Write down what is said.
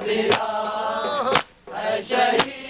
میرا شہید